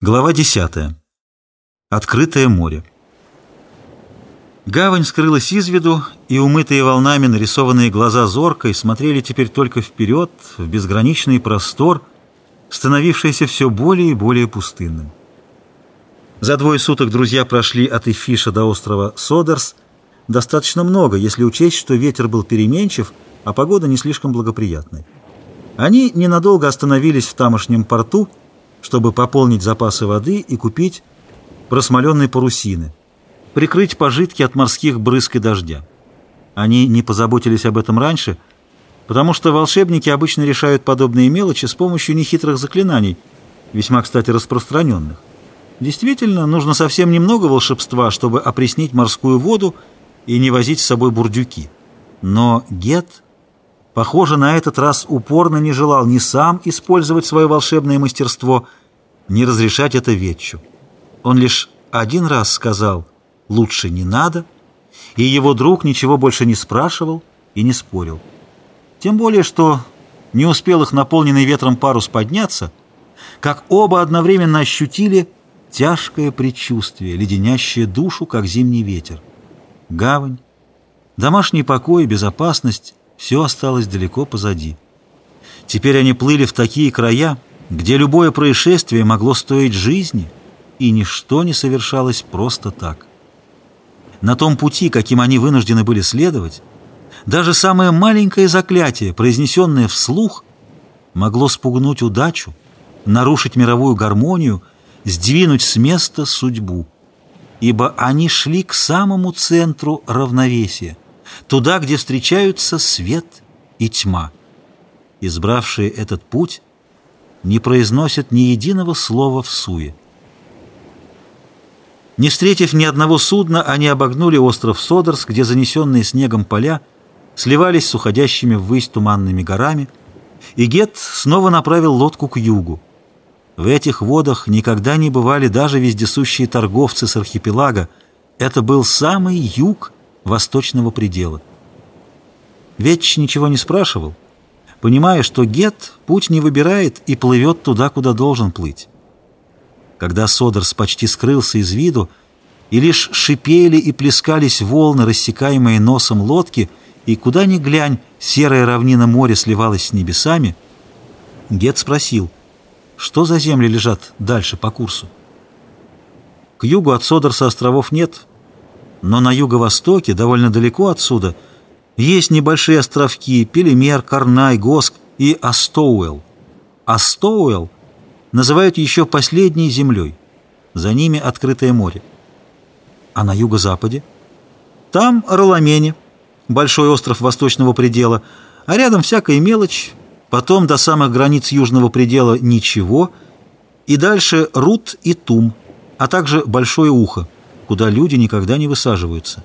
Глава 10. Открытое море. Гавань скрылась из виду, и умытые волнами нарисованные глаза зоркой смотрели теперь только вперед, в безграничный простор, становившийся все более и более пустынным. За двое суток друзья прошли от Эфиша до острова Содерс достаточно много, если учесть, что ветер был переменчив, а погода не слишком благоприятной. Они ненадолго остановились в тамошнем порту, чтобы пополнить запасы воды и купить просмоленные парусины, прикрыть пожитки от морских брызг и дождя. Они не позаботились об этом раньше, потому что волшебники обычно решают подобные мелочи с помощью нехитрых заклинаний, весьма, кстати, распространенных. Действительно, нужно совсем немного волшебства, чтобы опреснить морскую воду и не возить с собой бурдюки. Но Гет похоже, на этот раз упорно не желал ни сам использовать свое волшебное мастерство, ни разрешать это Ветчу. Он лишь один раз сказал «лучше не надо», и его друг ничего больше не спрашивал и не спорил. Тем более, что не успел их наполненный ветром парус подняться, как оба одновременно ощутили тяжкое предчувствие, леденящее душу, как зимний ветер. Гавань, домашний покой, безопасность все осталось далеко позади. Теперь они плыли в такие края, где любое происшествие могло стоить жизни, и ничто не совершалось просто так. На том пути, каким они вынуждены были следовать, даже самое маленькое заклятие, произнесенное вслух, могло спугнуть удачу, нарушить мировую гармонию, сдвинуть с места судьбу. Ибо они шли к самому центру равновесия – туда, где встречаются свет и тьма. Избравшие этот путь не произносят ни единого слова в суе. Не встретив ни одного судна, они обогнули остров Содерс, где занесенные снегом поля сливались с уходящими ввысь туманными горами, и Гет снова направил лодку к югу. В этих водах никогда не бывали даже вездесущие торговцы с архипелага. Это был самый юг восточного предела. Ветч ничего не спрашивал, понимая, что Гет путь не выбирает и плывет туда, куда должен плыть. Когда Содерс почти скрылся из виду, и лишь шипели и плескались волны, рассекаемые носом лодки, и куда ни глянь, серая равнина моря сливалась с небесами, Гет спросил, что за земли лежат дальше по курсу? К югу от Содерса островов нет, но на юго-востоке, довольно далеко отсюда, есть небольшие островки Пелемер, Карнай, Госк и Астоуэлл. Астоуэлл называют еще последней землей. За ними открытое море. А на юго-западе? Там Роламени, большой остров восточного предела, а рядом всякая мелочь, потом до самых границ южного предела ничего, и дальше Рут и Тум, а также Большое Ухо куда люди никогда не высаживаются.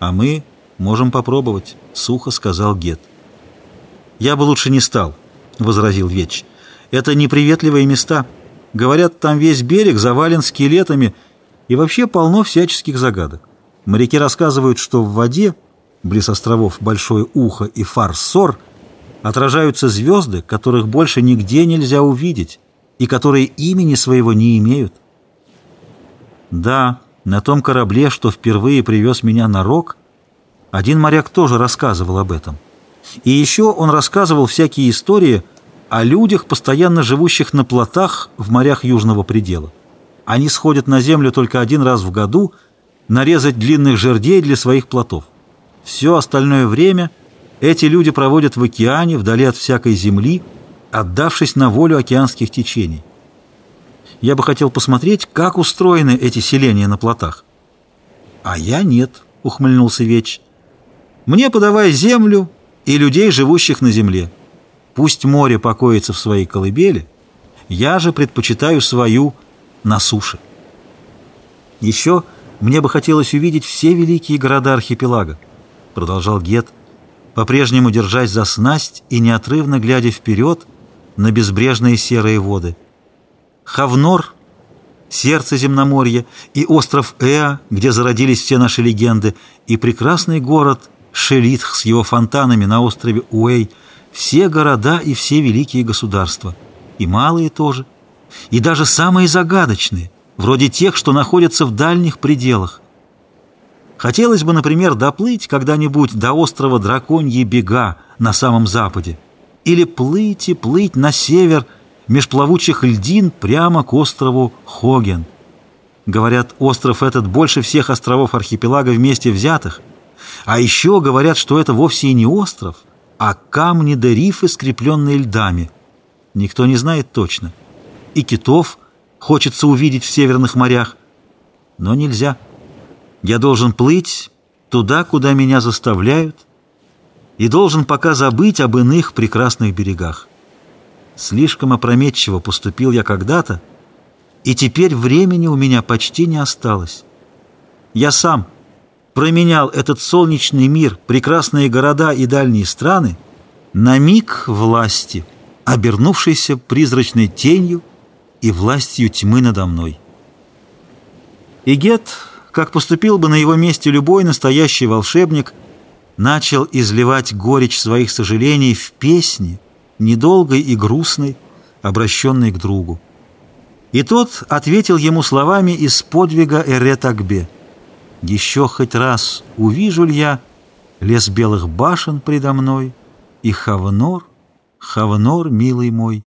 А мы можем попробовать, — сухо сказал Гет. Я бы лучше не стал, — возразил Веч. Это неприветливые места. Говорят, там весь берег завален скелетами и вообще полно всяческих загадок. Моряки рассказывают, что в воде, близ островов Большое Ухо и Фарсор, отражаются звезды, которых больше нигде нельзя увидеть и которые имени своего не имеют. Да, на том корабле, что впервые привез меня на рог, один моряк тоже рассказывал об этом. И еще он рассказывал всякие истории о людях, постоянно живущих на плотах в морях Южного предела. Они сходят на землю только один раз в году нарезать длинных жердей для своих плотов. Все остальное время эти люди проводят в океане, вдали от всякой земли, отдавшись на волю океанских течений. Я бы хотел посмотреть, как устроены эти селения на плотах. А я нет, ухмыльнулся Веч. Мне подавай землю и людей, живущих на земле. Пусть море покоится в своей колыбели, я же предпочитаю свою на суше. Еще мне бы хотелось увидеть все великие города архипелага, продолжал Гет, по-прежнему держась за снасть и неотрывно глядя вперед на безбрежные серые воды. Хавнор, сердце земноморья, и остров Эа, где зародились все наши легенды, и прекрасный город Шелитх с его фонтанами на острове Уэй, все города и все великие государства, и малые тоже, и даже самые загадочные, вроде тех, что находятся в дальних пределах. Хотелось бы, например, доплыть когда-нибудь до острова Драконьи Бега на самом западе, или плыть и плыть на север меж плавучих льдин прямо к острову Хоген. Говорят, остров этот больше всех островов архипелага вместе взятых, а еще говорят, что это вовсе и не остров, а камни да рифы, скрепленные льдами. Никто не знает точно. И китов хочется увидеть в северных морях, но нельзя. Я должен плыть туда, куда меня заставляют, и должен пока забыть об иных прекрасных берегах. Слишком опрометчиво поступил я когда-то, и теперь времени у меня почти не осталось. Я сам променял этот солнечный мир, прекрасные города и дальние страны на миг власти, обернувшейся призрачной тенью и властью тьмы надо мной. Игет как поступил бы на его месте любой настоящий волшебник, начал изливать горечь своих сожалений в песни, недолгой и грустной, обращенной к другу. И тот ответил ему словами из подвига Эретагбе. «Еще хоть раз увижу ли я лес белых башен предо мной, и Хавнор, Хавнор, милый мой,